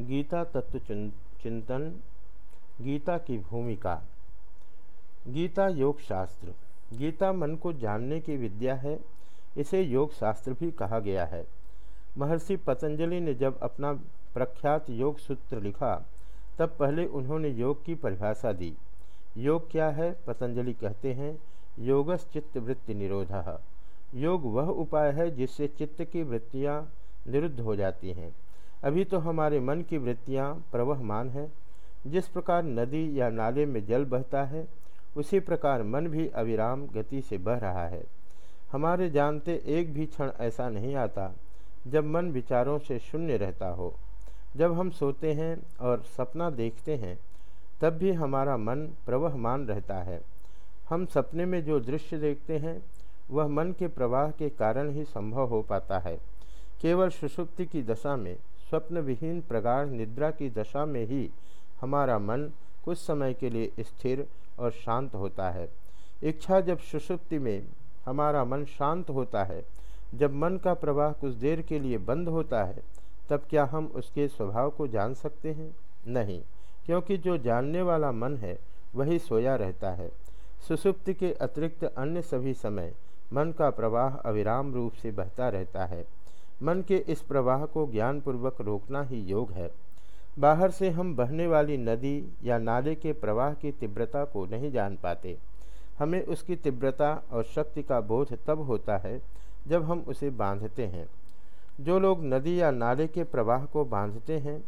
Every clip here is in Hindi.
गीता तत्व चिंतन, गीता की भूमिका, गीता योग शास्त्र गीता मन को जानने की विद्या है, इसे योग शास्त्र भी कहा गया है। महर्षि पतंजलि ने जब अपना प्रख्यात योग सूत्र लिखा, तब पहले उन्होंने योग की परिभाषा दी। योग क्या है? पतंजलि कहते हैं, योगस चित्त वृत्ति निरोध। योग वह उपाय है जिससे चित्त की वृत्तियाँ निरुद्ध हो जाती हैं। अभी तो हमारे मन की वृत्तियाँ प्रवहमान है। जिस प्रकार नदी या नाले में जल बहता है, उसी प्रकार मन भी अविराम गति से बह रहा है। हमारे जानते एक भी क्षण ऐसा नहीं आता, जब मन विचारों से शून्य रहता हो। जब हम सोते हैं और सपना देखते हैं, तब भी हमारा मन प्रवहमान रहता है। हम सपने में जो दृश्य देखते हैं, वह मन के प्रवाह के कारण ही संभव हो पाता है। केवल सुषुप्ति की दशा में स्वप्न विहीन प्रगाढ़ निद्रा की दशा में ही हमारा मन कुछ समय के लिए स्थिर और शांत होता है। इच्छा जब सुषुप्ति में हमारा मन शांत होता है, जब मन का प्रवाह कुछ देर के लिए बंद होता है, तब क्या हम उसके स्वभाव को जान सकते हैं? नहीं, क्योंकि जो जानने वाला मन है, वही सोया रहता है। सुसुप्ति के अतिरिक्त अन्य सभी समय मन का प्रवाह अविराम रूप से बहता रहता है। मन के इस प्रवाह को ज्ञानपूर्वक रोकना ही योग है। बाहर से हम बहने वाली नदी या नाले के प्रवाह की तीव्रता को नहीं जान पाते। हमें उसकी तीव्रता और शक्ति का बोध तब होता है जब हम उसे बांधते हैं। जो लोग नदी या नाले के प्रवाह को बांधते हैं,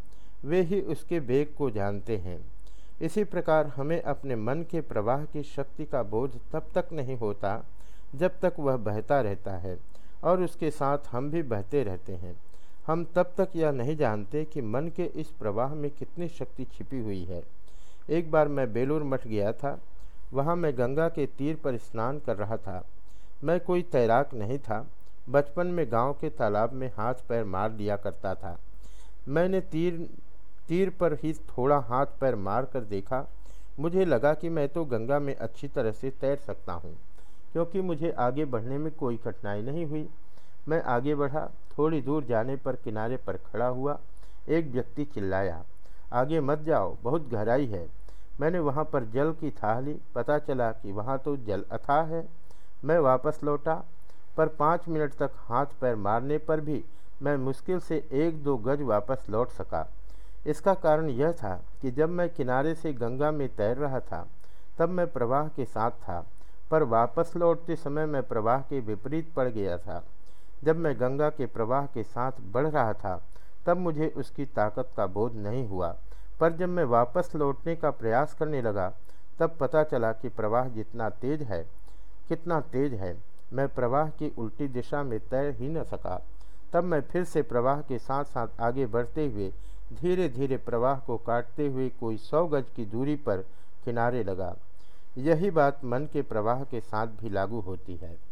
वे ही उसके वेग को जानते हैं। इसी प्रकार हमें अपने मन के प्रवाह की शक्ति का बोध तब तक नहीं होता जब तक वह बहता रहता है। और उसके साथ हम भी बहते रहते हैं। हम तब तक यह नहीं जानते कि मन के इस प्रवाह में कितनी शक्ति छिपी हुई है। एक बार मैं बेलूर मठ गया था। वहाँ मैं गंगा के तीर पर स्नान कर रहा था। मैं कोई तैराक नहीं था। बचपन में गाँव के तालाब में हाथ पैर मार लिया करता था। मैंने तीर तीर पर ही थोड़ा हाथ पैर मार कर देखा। मुझे लगा कि मैं तो गंगा में अच्छी तरह से तैर सकता हूँ। क्योंकि मुझे आगे बढ़ने में कोई कठिनाई नहीं हुई। मैं आगे बढ़ा, थोड़ी दूर जाने पर किनारे पर खड़ा हुआ, एक व्यक्ति चिल्लाया, आगे मत जाओ, बहुत गहराई है। मैंने वहाँ पर जल की थाह ली, पता चला कि वहाँ तो जल अथाह है। मैं वापस लौटा, पर पाँच मिनट तक हाथ पैर मारने पर भी मैं मुश्किल से एक दो गज वापस लौट सका। इसका कारण यह था कि जब मैं किनारे से गंगा में तैर रहा था, तब मैं प्रवाह के साथ था। पर वापस लौटते समय मैं प्रवाह के विपरीत पड़ गया था। जब मैं गंगा के प्रवाह के साथ बढ़ रहा था, तब मुझे उसकी ताकत का बोध नहीं हुआ। पर जब मैं वापस लौटने का प्रयास करने लगा, तब पता चला कि प्रवाह जितना तेज है, कितना तेज है। मैं प्रवाह की उल्टी दिशा में तैर ही न सका। तब मैं फिर से प्रवाह के साथ साथ आगे बढ़ते हुए धीरे धीरे प्रवाह को काटते हुए कोई सौ गज की दूरी पर किनारे लगा। यही बात मन के प्रवाह के साथ भी लागू होती है।